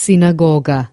sinagoga.